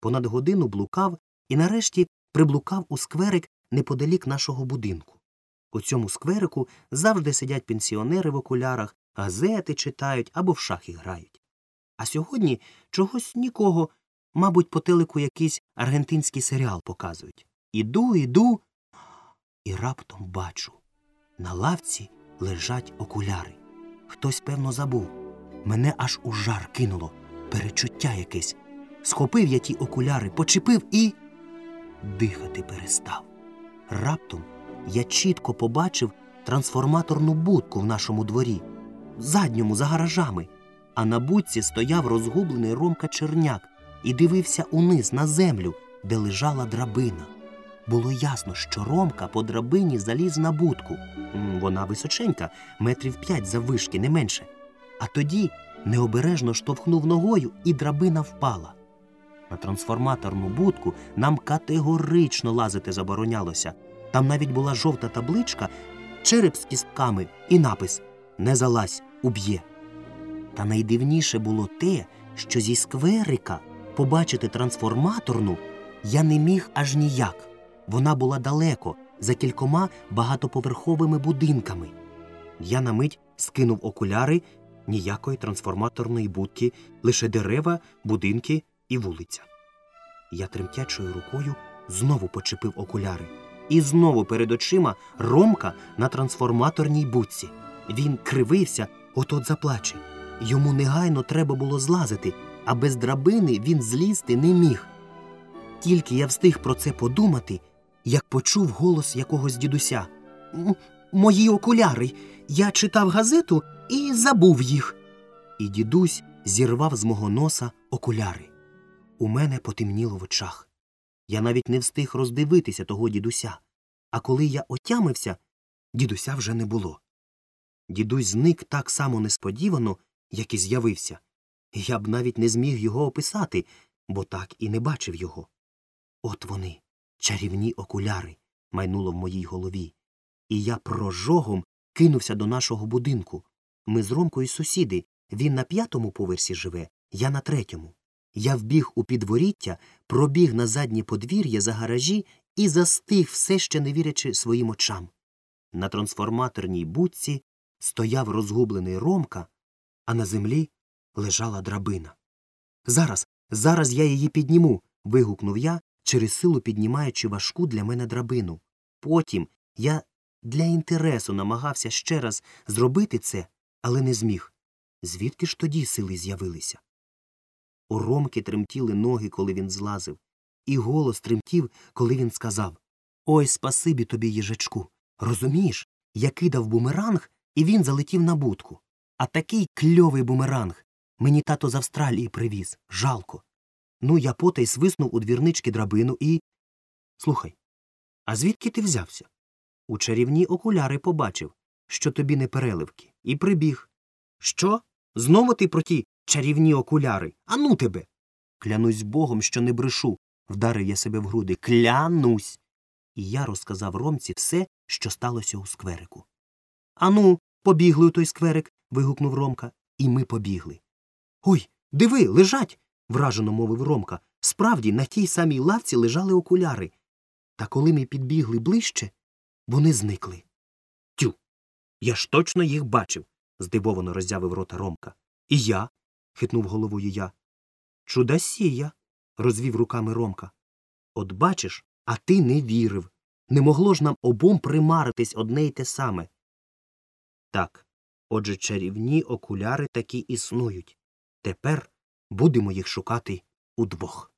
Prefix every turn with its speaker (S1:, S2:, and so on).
S1: понад годину блукав і нарешті приблукав у скверик неподалік нашого будинку. У цьому скверику завжди сидять пенсіонери в окулярах, газети читають або в шахи грають. А сьогодні чогось нікого, мабуть, по телеку якийсь аргентинський серіал показують. Іду, іду, і раптом бачу. На лавці лежать окуляри. Хтось, певно, забув. Мене аж у жар кинуло, перечуття якесь. Схопив я ті окуляри, почепив і дихати перестав. Раптом я чітко побачив трансформаторну будку в нашому дворі, задньому за гаражами, а на будці стояв розгублений Ромка Черняк і дивився униз на землю, де лежала драбина. Було ясно, що Ромка по драбині заліз на будку. Вона височенька, метрів п'ять заввишки, не менше. А тоді необережно штовхнув ногою, і драбина впала. На трансформаторну будку нам категорично лазити заборонялося. Там навіть була жовта табличка, череп з кістками і напис Не залазь, уб'є. Та найдивніше було те, що зі скверика побачити трансформаторну я не міг аж ніяк. Вона була далеко, за кількома багатоповерховими будинками. Я на мить скинув окуляри ніякої трансформаторної будки, лише дерева, будинки і вулиця. Я тремтячою рукою знову почепив окуляри. І знову перед очима Ромка на трансформаторній будці. Він кривився, от-от заплаче. Йому негайно треба було злазити, а без драбини він злізти не міг. Тільки я встиг про це подумати, як почув голос якогось дідуся. Мої окуляри. Я читав газету і забув їх. І дідусь зірвав з мого носа окуляри. У мене потемніло в очах. Я навіть не встиг роздивитися того дідуся. А коли я отямився, дідуся вже не було. Дідусь зник так само несподівано, як і з'явився. Я б навіть не зміг його описати, бо так і не бачив його. От вони, чарівні окуляри, майнуло в моїй голові. І я прожогом кинувся до нашого будинку. Ми з Ромкою сусіди. Він на п'ятому поверсі живе, я на третьому. Я вбіг у підворіття, пробіг на заднє подвір'я за гаражі і застиг, все ще не вірячи своїм очам. На трансформаторній будці стояв розгублений Ромка, а на землі лежала драбина. Зараз, зараз я її підніму. вигукнув я, через силу піднімаючи важку для мене драбину. Потім я для інтересу намагався ще раз зробити це, але не зміг. Звідки ж тоді сили з'явилися? У Ромки тремтіли ноги, коли він злазив, і голос тремтів, коли він сказав Ой, спасибі тобі, їжачку. Розумієш, я кидав бумеранг, і він залетів на будку. А такий кльовий бумеранг. Мені тато з Австралії привіз. Жалко. Ну, я потай свиснув у двірнички драбину і. Слухай, а звідки ти взявся? У чарівні окуляри побачив, що тобі не переливки, і прибіг. Що? Знову ти про ті чарівні окуляри? Ану тебе. Клянусь богом, що не брешу, вдарив я себе в груди. Клянусь. І я розказав Ромці все, що сталося у скверику. Ану, побігли у той скверик. вигукнув Ромка, і ми побігли. Ой, диви, лежать. вражено мовив Ромка. Справді, на тій самій лавці лежали окуляри. Та коли ми підбігли ближче, вони зникли. Тю. Я ж точно їх бачив, здивовано роззявив рота Ромка. І я. Хитнув головою я. Чудасія. розвів руками Ромка. От бачиш, а ти не вірив. Не могло ж нам обом примаритись одне й те саме. Так, отже, чарівні окуляри таки існують. Тепер будемо їх шукати удвох.